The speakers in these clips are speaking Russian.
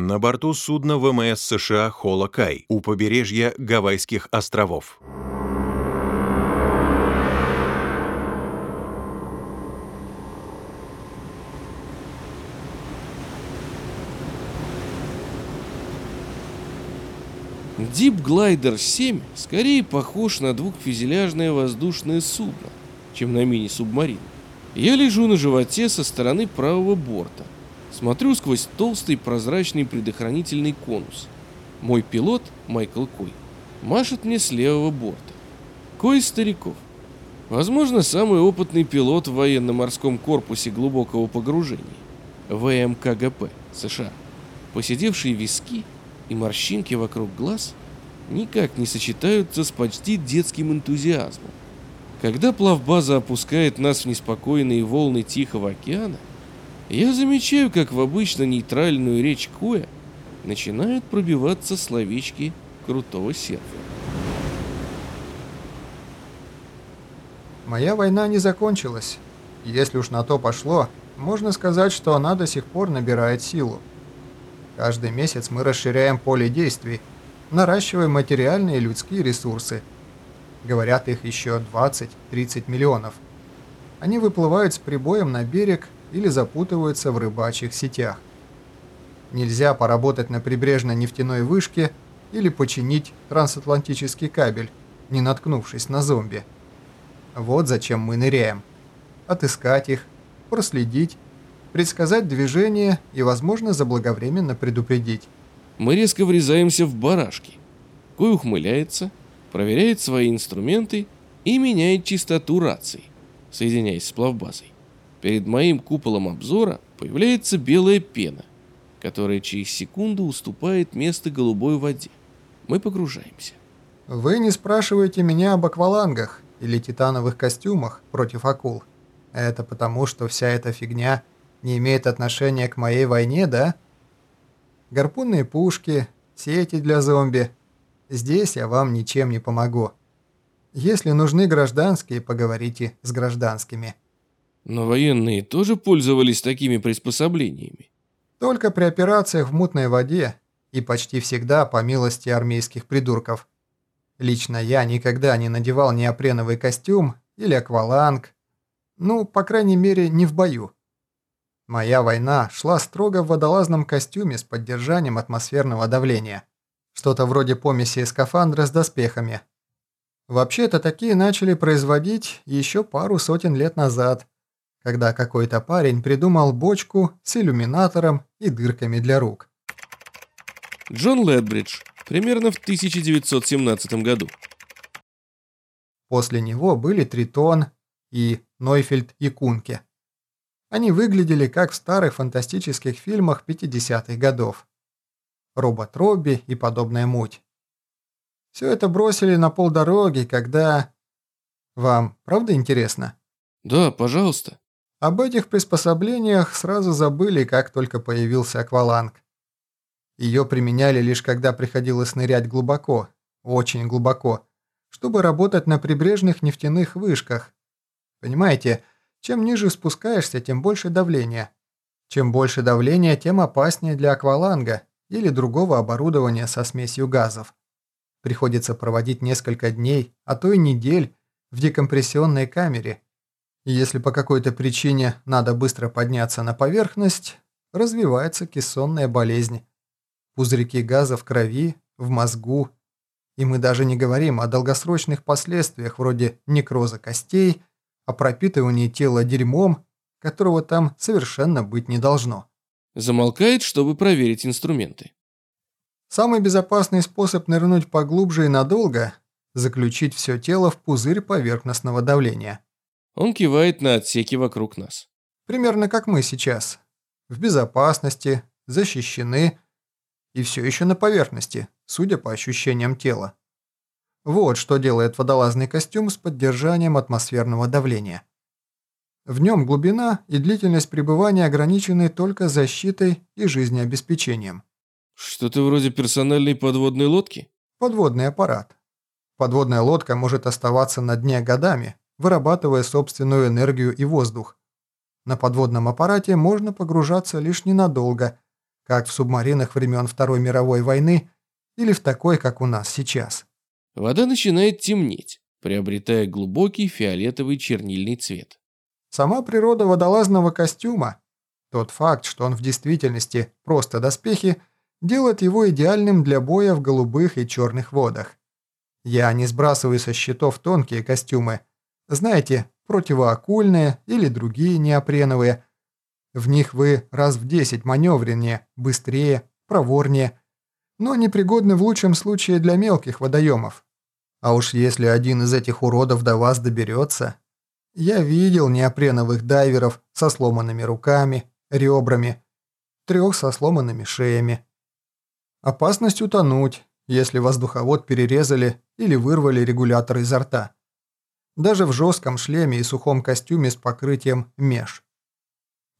На борту судна ВМС США «Холокай» у побережья Гавайских островов. Deep Glider 7 скорее похож на двухфюзеляжное воздушное судно, чем на мини-субмарину. Я лежу на животе со стороны правого борта. Смотрю сквозь толстый прозрачный предохранительный конус. Мой пилот, Майкл Кой, машет мне с левого борта. Кой стариков. Возможно, самый опытный пилот в военно-морском корпусе глубокого погружения. ВМКГП США. Посидевшие виски – и морщинки вокруг глаз никак не сочетаются с почти детским энтузиазмом. Когда плавбаза опускает нас в неспокойные волны Тихого океана, я замечаю, как в обычно нейтральную речь Коя начинают пробиваться словечки крутого серфа. Моя война не закончилась. Если уж на то пошло, можно сказать, что она до сих пор набирает силу. Каждый месяц мы расширяем поле действий, наращиваем материальные и людские ресурсы. Говорят, их еще 20-30 миллионов. Они выплывают с прибоем на берег или запутываются в рыбачьих сетях. Нельзя поработать на прибрежной нефтяной вышке или починить трансатлантический кабель, не наткнувшись на зомби. Вот зачем мы ныряем. Отыскать их, проследить предсказать движение и, возможно, заблаговременно предупредить. Мы резко врезаемся в барашки. Кой ухмыляется, проверяет свои инструменты и меняет частоту раций, соединяясь с плавбазой. Перед моим куполом обзора появляется белая пена, которая через секунду уступает место голубой воде. Мы погружаемся. Вы не спрашиваете меня об аквалангах или титановых костюмах против акул. Это потому, что вся эта фигня – не имеет отношения к моей войне, да? Гарпунные пушки, сети для зомби. Здесь я вам ничем не помогу. Если нужны гражданские, поговорите с гражданскими. Но военные тоже пользовались такими приспособлениями? Только при операциях в мутной воде и почти всегда по милости армейских придурков. Лично я никогда не надевал неопреновый костюм или акваланг. Ну, по крайней мере, не в бою. Моя война шла строго в водолазном костюме с поддержанием атмосферного давления. Что-то вроде помеси скафандра с доспехами. Вообще-то такие начали производить еще пару сотен лет назад, когда какой-то парень придумал бочку с иллюминатором и дырками для рук. Джон Ледбридж, примерно в 1917 году. После него были Тритон и Нойфельд и Кунке. Они выглядели как в старых фантастических фильмах 50-х годов. Робот Робби и подобная муть. Все это бросили на полдороги, когда... Вам правда интересно? Да, пожалуйста. Об этих приспособлениях сразу забыли, как только появился акваланг. Ее применяли лишь когда приходилось нырять глубоко, очень глубоко, чтобы работать на прибрежных нефтяных вышках. Понимаете, чем ниже спускаешься, тем больше давления. Чем больше давления, тем опаснее для акваланга или другого оборудования со смесью газов. Приходится проводить несколько дней, а то и недель в декомпрессионной камере. Если по какой-то причине надо быстро подняться на поверхность, развивается кессонная болезнь. Пузырьки газа в крови, в мозгу. И мы даже не говорим о долгосрочных последствиях вроде некроза костей, о пропитывании тела дерьмом, которого там совершенно быть не должно. Замолкает, чтобы проверить инструменты. Самый безопасный способ нырнуть поглубже и надолго – заключить все тело в пузырь поверхностного давления. Он кивает на отсеки вокруг нас. Примерно как мы сейчас. В безопасности, защищены и все еще на поверхности, судя по ощущениям тела. Вот что делает водолазный костюм с поддержанием атмосферного давления. В нем глубина и длительность пребывания ограничены только защитой и жизнеобеспечением. Что-то вроде персональной подводной лодки? Подводный аппарат. Подводная лодка может оставаться на дне годами, вырабатывая собственную энергию и воздух. На подводном аппарате можно погружаться лишь ненадолго, как в субмаринах времен Второй мировой войны или в такой, как у нас сейчас. Вода начинает темнеть, приобретая глубокий фиолетовый чернильный цвет. Сама природа водолазного костюма, тот факт, что он в действительности просто доспехи, делает его идеальным для боя в голубых и черных водах. Я не сбрасываю со счетов тонкие костюмы, знаете, противоакульные или другие неопреновые. В них вы раз в 10 маневреннее, быстрее, проворнее, но непригодны в лучшем случае для мелких водоемов. А уж если один из этих уродов до вас доберется... Я видел неопреновых дайверов со сломанными руками, ребрами, трех со сломанными шеями. Опасность утонуть, если воздуховод перерезали или вырвали регулятор изо рта. Даже в жестком шлеме и сухом костюме с покрытием меж.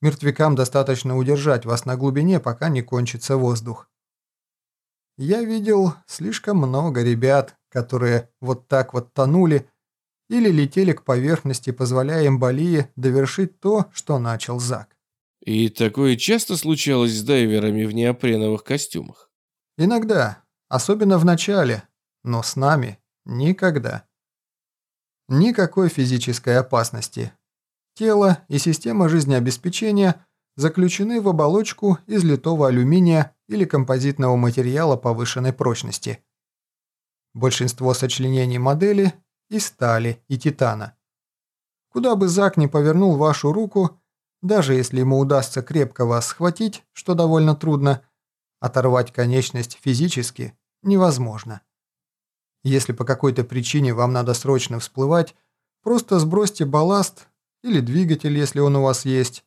Мертвякам достаточно удержать вас на глубине, пока не кончится воздух. Я видел слишком много ребят, которые вот так вот тонули или летели к поверхности, позволяя эмболии довершить то, что начал Зак. И такое часто случалось с дайверами в неопреновых костюмах? Иногда, особенно в начале, но с нами никогда. Никакой физической опасности. Тело и система жизнеобеспечения заключены в оболочку из литого алюминия или композитного материала повышенной прочности. Большинство сочленений модели из стали и титана. Куда бы Зак ни повернул вашу руку, даже если ему удастся крепко вас схватить, что довольно трудно, оторвать конечность физически невозможно. Если по какой-то причине вам надо срочно всплывать, просто сбросьте балласт или двигатель, если он у вас есть.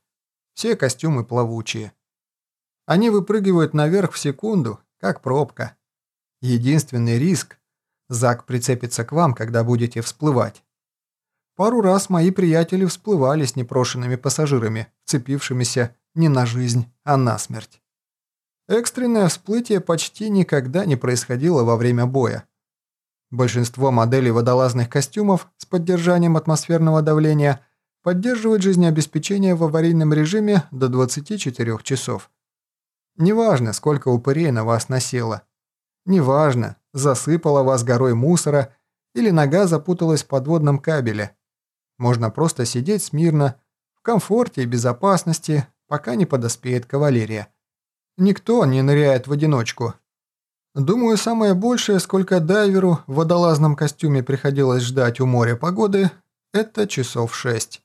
Все костюмы плавучие. Они выпрыгивают наверх в секунду, как пробка. Единственный риск – Зак прицепится к вам, когда будете всплывать. Пару раз мои приятели всплывали с непрошенными пассажирами, вцепившимися не на жизнь, а на смерть. Экстренное всплытие почти никогда не происходило во время боя. Большинство моделей водолазных костюмов с поддержанием атмосферного давления поддерживают жизнеобеспечение в аварийном режиме до 24 часов. Неважно, сколько упырей на вас насело. Неважно, засыпала вас горой мусора или нога запуталась в подводном кабеле. Можно просто сидеть смирно, в комфорте и безопасности, пока не подоспеет кавалерия. Никто не ныряет в одиночку, Думаю, самое большее, сколько дайверу в водолазном костюме приходилось ждать у моря погоды, это часов шесть.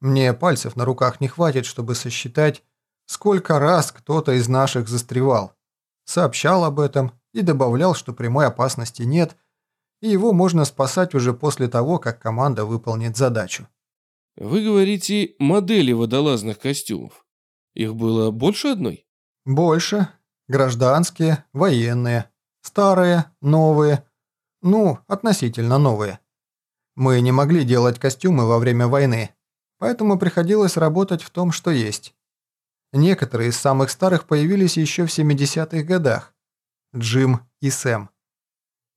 Мне пальцев на руках не хватит, чтобы сосчитать, сколько раз кто-то из наших застревал. Сообщал об этом и добавлял, что прямой опасности нет, и его можно спасать уже после того, как команда выполнит задачу. Вы говорите модели водолазных костюмов. Их было больше одной? Больше, Гражданские, военные, старые, новые. Ну, относительно новые. Мы не могли делать костюмы во время войны, поэтому приходилось работать в том, что есть. Некоторые из самых старых появились еще в 70-х годах. Джим и Сэм.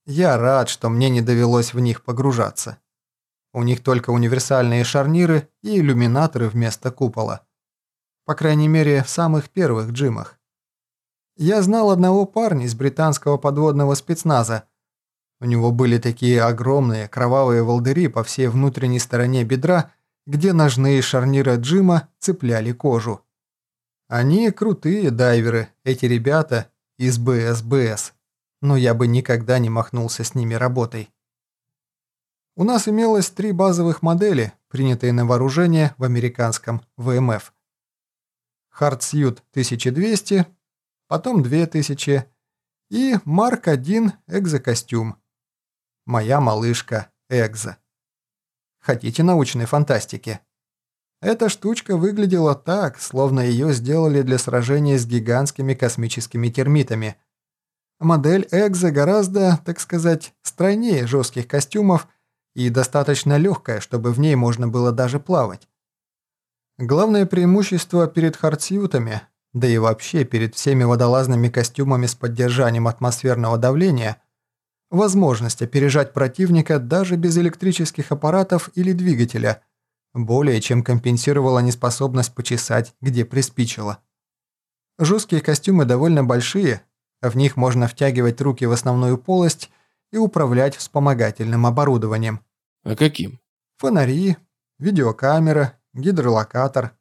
Я рад, что мне не довелось в них погружаться. У них только универсальные шарниры и иллюминаторы вместо купола. По крайней мере, в самых первых Джимах. Я знал одного парня из британского подводного спецназа. У него были такие огромные кровавые волдыри по всей внутренней стороне бедра, где ножные шарниры Джима цепляли кожу. Они крутые дайверы, эти ребята из БСБС, но я бы никогда не махнулся с ними работой. У нас имелось три базовых модели, принятые на вооружение в американском ВМФ. Hardsuit 1200 потом 2000 и Марк-1 экзокостюм. Моя малышка Экзо. Хотите научной фантастики? Эта штучка выглядела так, словно ее сделали для сражения с гигантскими космическими термитами. Модель Экзо гораздо, так сказать, стройнее жестких костюмов и достаточно легкая, чтобы в ней можно было даже плавать. Главное преимущество перед хардсьютами да и вообще перед всеми водолазными костюмами с поддержанием атмосферного давления, возможность опережать противника даже без электрических аппаратов или двигателя, более чем компенсировала неспособность почесать, где приспичило. Жесткие костюмы довольно большие, в них можно втягивать руки в основную полость и управлять вспомогательным оборудованием. А каким? Фонари, видеокамера, гидролокатор.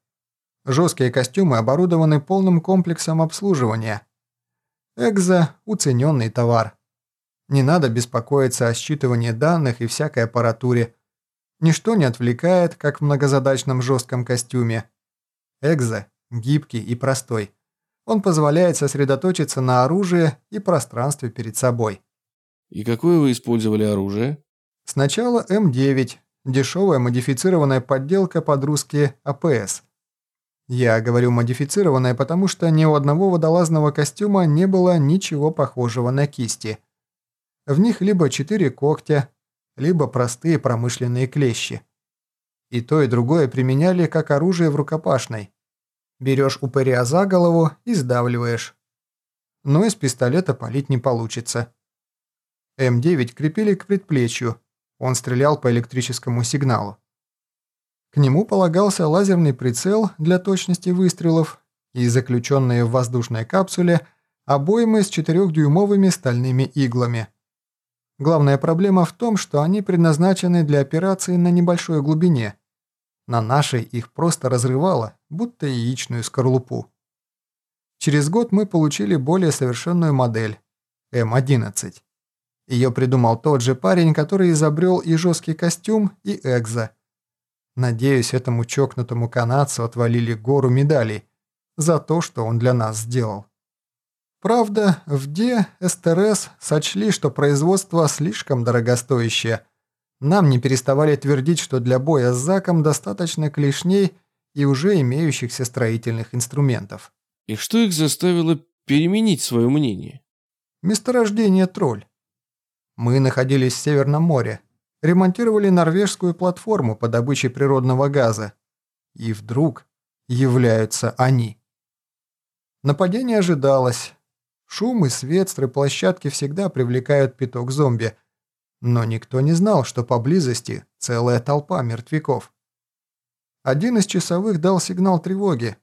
Жесткие костюмы оборудованы полным комплексом обслуживания. Экзо – уцененный товар. Не надо беспокоиться о считывании данных и всякой аппаратуре. Ничто не отвлекает, как в многозадачном жестком костюме. Экзо – гибкий и простой. Он позволяет сосредоточиться на оружии и пространстве перед собой. И какое вы использовали оружие? Сначала М9, дешевая модифицированная подделка под русские АПС. Я говорю модифицированная, потому что ни у одного водолазного костюма не было ничего похожего на кисти. В них либо четыре когтя, либо простые промышленные клещи. И то, и другое применяли как оружие в рукопашной. Берешь упыря за голову и сдавливаешь. Но из пистолета палить не получится. М9 крепили к предплечью, он стрелял по электрическому сигналу. К нему полагался лазерный прицел для точности выстрелов и заключенные в воздушной капсуле обоймы с 4-дюймовыми стальными иглами. Главная проблема в том, что они предназначены для операций на небольшой глубине. На нашей их просто разрывало, будто яичную скорлупу. Через год мы получили более совершенную модель – М11. Ее придумал тот же парень, который изобрел и жесткий костюм, и экзо. Надеюсь, этому чокнутому канадцу отвалили гору медалей за то, что он для нас сделал. Правда, в Д СТРС сочли, что производство слишком дорогостоящее. Нам не переставали твердить, что для боя с Заком достаточно клешней и уже имеющихся строительных инструментов. И что их заставило переменить свое мнение? Месторождение тролль. Мы находились в Северном море, ремонтировали норвежскую платформу по добыче природного газа. И вдруг являются они. Нападение ожидалось. Шум и свет стройплощадки всегда привлекают пяток зомби. Но никто не знал, что поблизости целая толпа мертвяков. Один из часовых дал сигнал тревоги.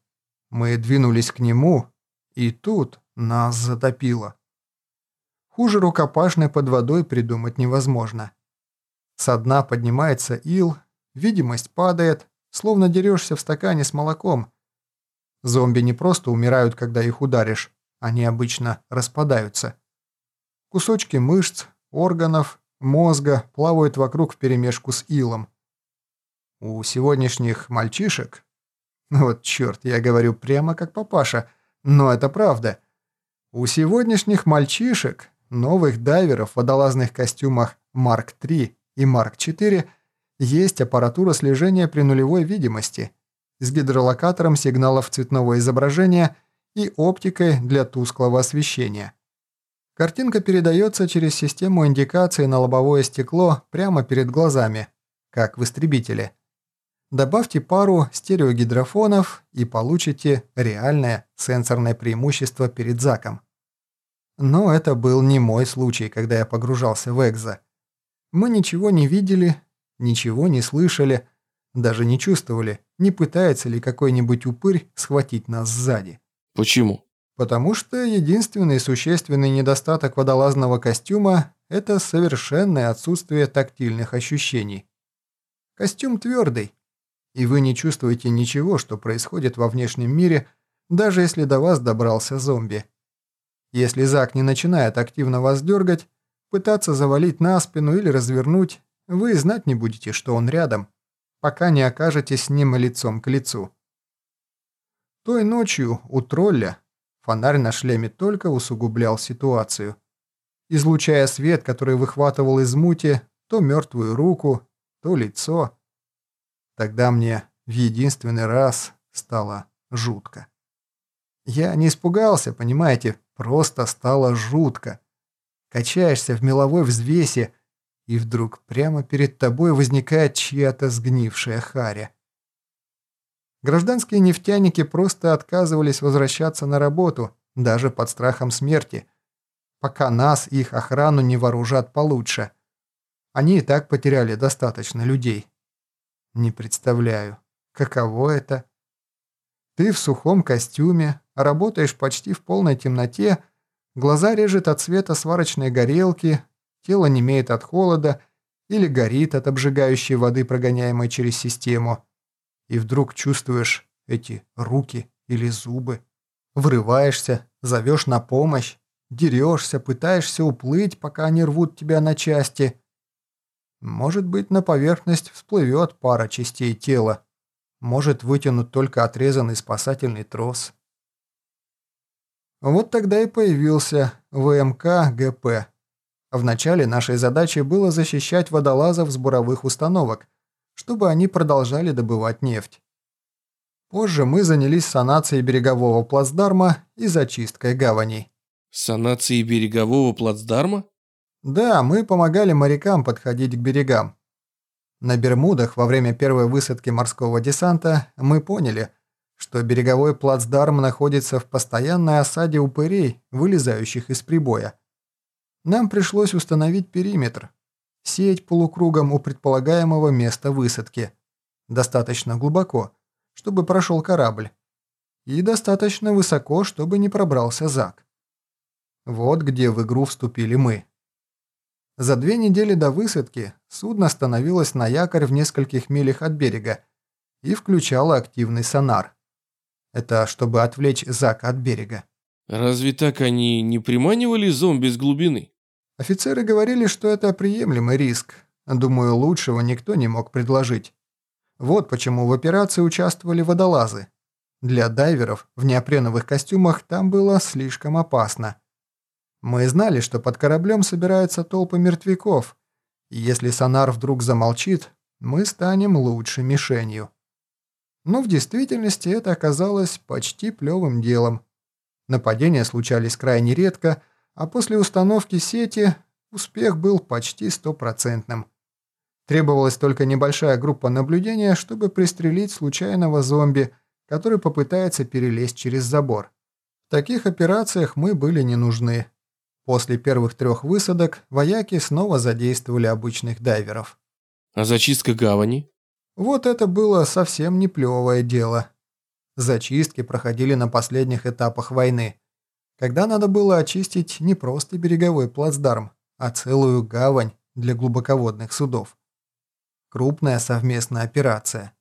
Мы двинулись к нему, и тут нас затопило. Хуже рукопашной под водой придумать невозможно. Со дна поднимается ил, видимость падает, словно дерешься в стакане с молоком. Зомби не просто умирают, когда их ударишь, они обычно распадаются. Кусочки мышц, органов, мозга плавают вокруг вперемешку с илом. У сегодняшних мальчишек... Вот черт, я говорю прямо как папаша, но это правда. У сегодняшних мальчишек новых дайверов в водолазных костюмах Марк 3 и Марк 4 есть аппаратура слежения при нулевой видимости с гидролокатором сигналов цветного изображения и оптикой для тусклого освещения. Картинка передается через систему индикации на лобовое стекло прямо перед глазами, как в истребителе. Добавьте пару стереогидрофонов и получите реальное сенсорное преимущество перед ЗАКом. Но это был не мой случай, когда я погружался в экзо. Мы ничего не видели, ничего не слышали, даже не чувствовали, не пытается ли какой-нибудь упырь схватить нас сзади. Почему? Потому что единственный существенный недостаток водолазного костюма – это совершенное отсутствие тактильных ощущений. Костюм твердый, и вы не чувствуете ничего, что происходит во внешнем мире, даже если до вас добрался зомби. Если Зак не начинает активно вас дергать, пытаться завалить на спину или развернуть, вы знать не будете, что он рядом, пока не окажетесь с ним лицом к лицу. Той ночью у тролля фонарь на шлеме только усугублял ситуацию, излучая свет, который выхватывал из мути то мертвую руку, то лицо. Тогда мне в единственный раз стало жутко. Я не испугался, понимаете, Просто стало жутко. Качаешься в меловой взвесе, и вдруг прямо перед тобой возникает чья-то сгнившая харя. Гражданские нефтяники просто отказывались возвращаться на работу, даже под страхом смерти, пока нас их охрану не вооружат получше. Они и так потеряли достаточно людей. Не представляю, каково это Ты в сухом костюме, работаешь почти в полной темноте, глаза режет от света сварочной горелки, тело немеет от холода или горит от обжигающей воды, прогоняемой через систему. И вдруг чувствуешь эти руки или зубы. Врываешься, зовешь на помощь, дерешься, пытаешься уплыть, пока они рвут тебя на части. Может быть, на поверхность всплывет пара частей тела. Может вытянуть только отрезанный спасательный трос. Вот тогда и появился ВМК ГП. Вначале нашей задачей было защищать водолазов с буровых установок, чтобы они продолжали добывать нефть. Позже мы занялись санацией берегового плацдарма и зачисткой гаваней. Санацией берегового плацдарма? Да, мы помогали морякам подходить к берегам. На Бермудах во время первой высадки морского десанта мы поняли, что береговой плацдарм находится в постоянной осаде упырей, вылезающих из прибоя. Нам пришлось установить периметр, сеть полукругом у предполагаемого места высадки, достаточно глубоко, чтобы прошел корабль, и достаточно высоко, чтобы не пробрался Зак. Вот где в игру вступили мы. За две недели до высадки судно становилось на якорь в нескольких милях от берега и включало активный сонар. Это чтобы отвлечь Зака от берега. Разве так они не приманивали зомби с глубины? Офицеры говорили, что это приемлемый риск. Думаю, лучшего никто не мог предложить. Вот почему в операции участвовали водолазы. Для дайверов в неопреновых костюмах там было слишком опасно. Мы знали, что под кораблем собираются толпы мертвяков, и если сонар вдруг замолчит, мы станем лучшей мишенью. Но в действительности это оказалось почти плевым делом. Нападения случались крайне редко, а после установки сети успех был почти стопроцентным. Требовалась только небольшая группа наблюдения, чтобы пристрелить случайного зомби, который попытается перелезть через забор. В таких операциях мы были не нужны. После первых трех высадок вояки снова задействовали обычных дайверов. А зачистка гавани? Вот это было совсем не плевое дело. Зачистки проходили на последних этапах войны, когда надо было очистить не просто береговой плацдарм, а целую гавань для глубоководных судов. Крупная совместная операция.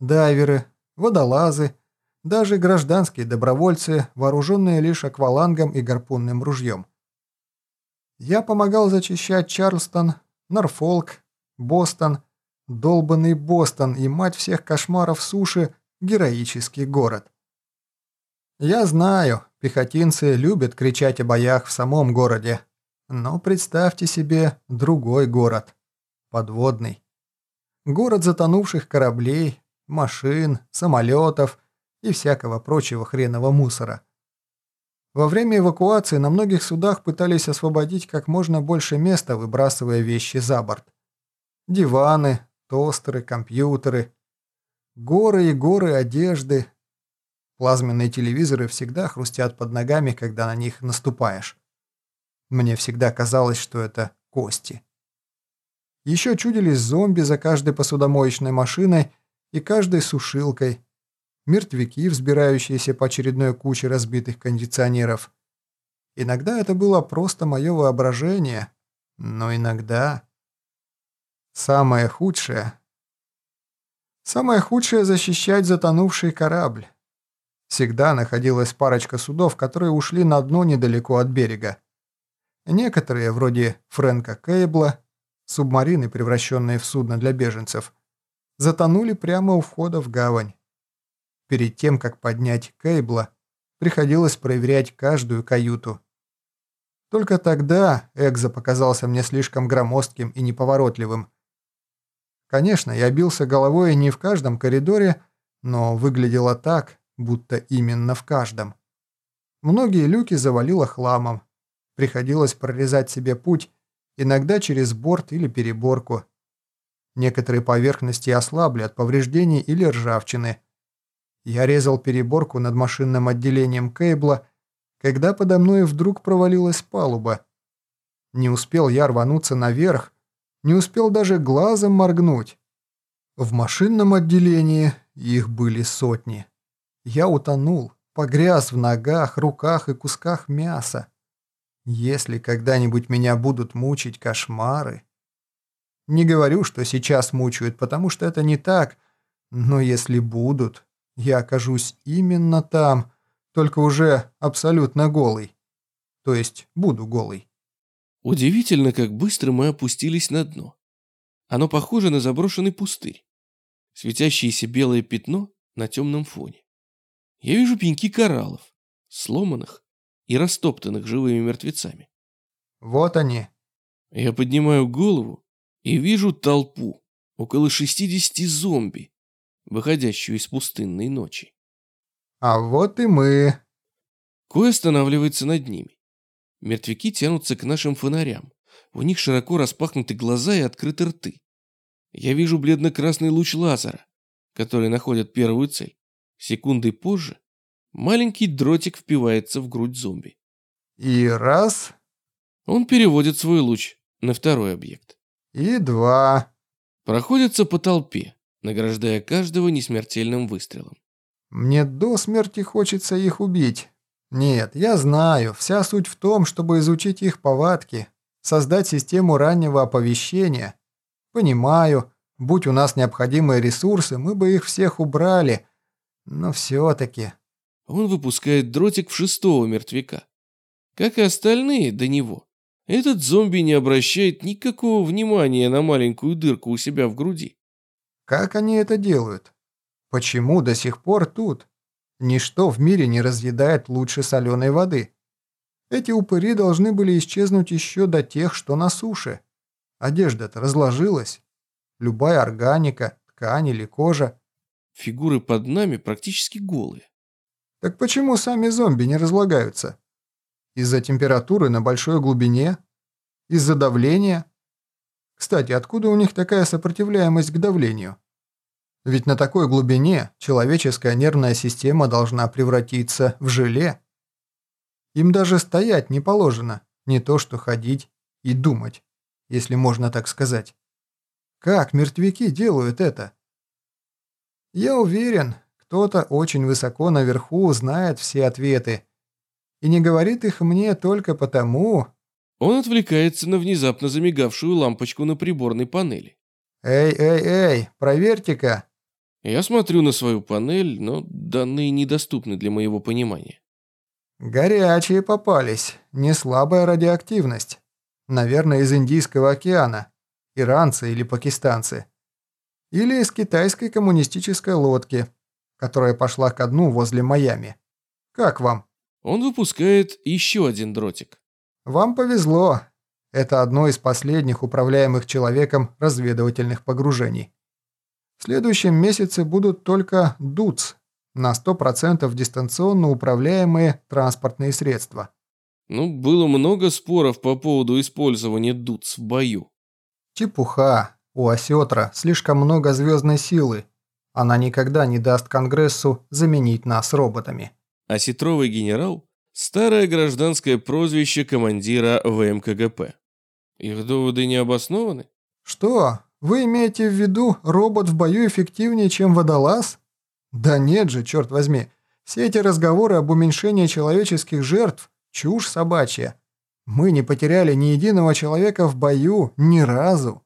Дайверы, водолазы, даже гражданские добровольцы, вооруженные лишь аквалангом и гарпунным ружьем. Я помогал зачищать Чарльстон, Норфолк, Бостон, долбанный Бостон и мать всех кошмаров суши героический город. Я знаю, пехотинцы любят кричать о боях в самом городе, но представьте себе другой город, подводный. Город затонувших кораблей, машин, самолетов и всякого прочего хренового мусора. Во время эвакуации на многих судах пытались освободить как можно больше места, выбрасывая вещи за борт. Диваны, тостеры, компьютеры, горы и горы одежды. Плазменные телевизоры всегда хрустят под ногами, когда на них наступаешь. Мне всегда казалось, что это кости. Еще чудились зомби за каждой посудомоечной машиной и каждой сушилкой, мертвяки, взбирающиеся по очередной куче разбитых кондиционеров. Иногда это было просто мое воображение, но иногда... Самое худшее... Самое худшее — защищать затонувший корабль. Всегда находилась парочка судов, которые ушли на дно недалеко от берега. Некоторые, вроде Фрэнка Кейбла, субмарины, превращенные в судно для беженцев, затонули прямо у входа в гавань. Перед тем, как поднять Кейбла, приходилось проверять каждую каюту. Только тогда Экзо показался мне слишком громоздким и неповоротливым. Конечно, я бился головой не в каждом коридоре, но выглядело так, будто именно в каждом. Многие люки завалило хламом. Приходилось прорезать себе путь иногда через борт или переборку. Некоторые поверхности ослабли от повреждений или ржавчины. Я резал переборку над машинным отделением Кейбла, когда подо мной вдруг провалилась палуба. Не успел я рвануться наверх, не успел даже глазом моргнуть. В машинном отделении их были сотни. Я утонул, погряз в ногах, руках и кусках мяса. Если когда-нибудь меня будут мучить кошмары... Не говорю, что сейчас мучают, потому что это не так, но если будут, я окажусь именно там, только уже абсолютно голый. То есть буду голый. Удивительно, как быстро мы опустились на дно. Оно похоже на заброшенный пустырь. Светящееся белое пятно на темном фоне. Я вижу пеньки кораллов, сломанных и растоптанных живыми мертвецами. Вот они. Я поднимаю голову и вижу толпу, около 60 зомби, выходящую из пустынной ночи. А вот и мы. Кой останавливается над ними. Мертвяки тянутся к нашим фонарям. У них широко распахнуты глаза и открыты рты. Я вижу бледно-красный луч лазера, который находит первую цель. Секунды позже маленький дротик впивается в грудь зомби. И раз, Он переводит свой луч на второй объект. и два. Проходится по толпе, награждая каждого несмертельным выстрелом. Мне до смерти хочется их убить. Нет, я знаю, вся суть в том, чтобы изучить их повадки, создать систему раннего оповещения. Понимаю, будь у нас необходимые ресурсы, мы бы их всех убрали. Но все-таки... Он выпускает дротик в шестого мертвяка. Как и остальные до него, этот зомби не обращает никакого внимания на маленькую дырку у себя в груди. Как они это делают? Почему до сих пор тут? Ничто в мире не разъедает лучше соленой воды. Эти упыри должны были исчезнуть еще до тех, что на суше. Одежда-то разложилась. Любая органика, ткань или кожа. Фигуры под нами практически голые. Так почему сами зомби не разлагаются? Из-за температуры на большой глубине? Из-за давления? Кстати, откуда у них такая сопротивляемость к давлению? Ведь на такой глубине человеческая нервная система должна превратиться в желе. Им даже стоять не положено, не то что ходить и думать, если можно так сказать. Как мертвяки делают это? Я уверен, кто-то очень высоко наверху знает все ответы и не говорит их мне только потому... Он отвлекается на внезапно замигавшую лампочку на приборной панели. «Эй, эй, эй, проверьте-ка!» Я смотрю на свою панель, но данные недоступны для моего понимания. Горячие попались, не слабая радиоактивность. Наверное, из Индийского океана. Иранцы или пакистанцы. Или из китайской коммунистической лодки, которая пошла ко дну возле Майами. Как вам? Он выпускает еще один дротик. Вам повезло. Это одно из последних управляемых человеком разведывательных погружений. В следующем месяце будут только ДУЦ, на 100% дистанционно управляемые транспортные средства. Ну, было много споров по поводу использования ДУЦ в бою. Чепуха. У Осетра слишком много звездной силы. Она никогда не даст Конгрессу заменить нас роботами. Осетровый генерал – старое гражданское прозвище командира ВМКГП. Их доводы не обоснованы? Что? Вы имеете в виду, робот в бою эффективнее, чем водолаз? Да нет же, черт возьми. Все эти разговоры об уменьшении человеческих жертв – чушь собачья. Мы не потеряли ни единого человека в бою ни разу.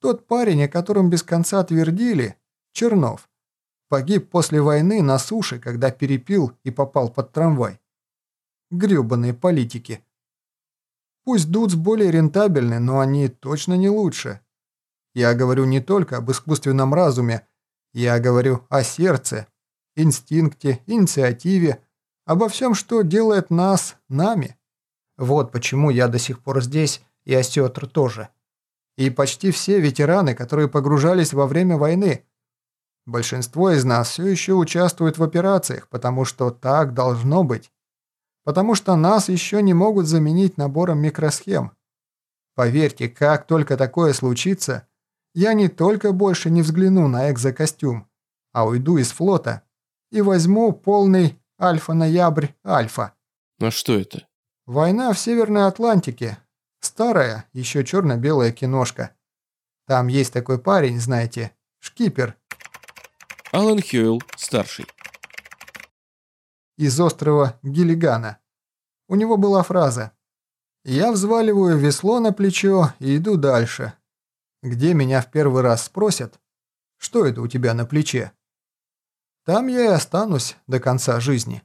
Тот парень, о котором без конца твердили, Чернов, погиб после войны на суше, когда перепил и попал под трамвай. Грёбаные политики. Пусть ДУЦ более рентабельны, но они точно не лучше. Я говорю не только об искусственном разуме, я говорю о сердце, инстинкте, инициативе, обо всем, что делает нас нами. Вот почему я до сих пор здесь, и Осетр тоже. И почти все ветераны, которые погружались во время войны. Большинство из нас все еще участвуют в операциях, потому что так должно быть. Потому что нас еще не могут заменить набором микросхем. Поверьте, как только такое случится, я не только больше не взгляну на экзокостюм, а уйду из флота и возьму полный альфа-ноябрь альфа. А что это? Война в Северной Атлантике. Старая, еще черно-белая киношка. Там есть такой парень, знаете, шкипер. Алан Хёйл, старший. из острова Гиллигана. У него была фраза «Я взваливаю весло на плечо и иду дальше. Где меня в первый раз спросят, что это у тебя на плече? Там я и останусь до конца жизни».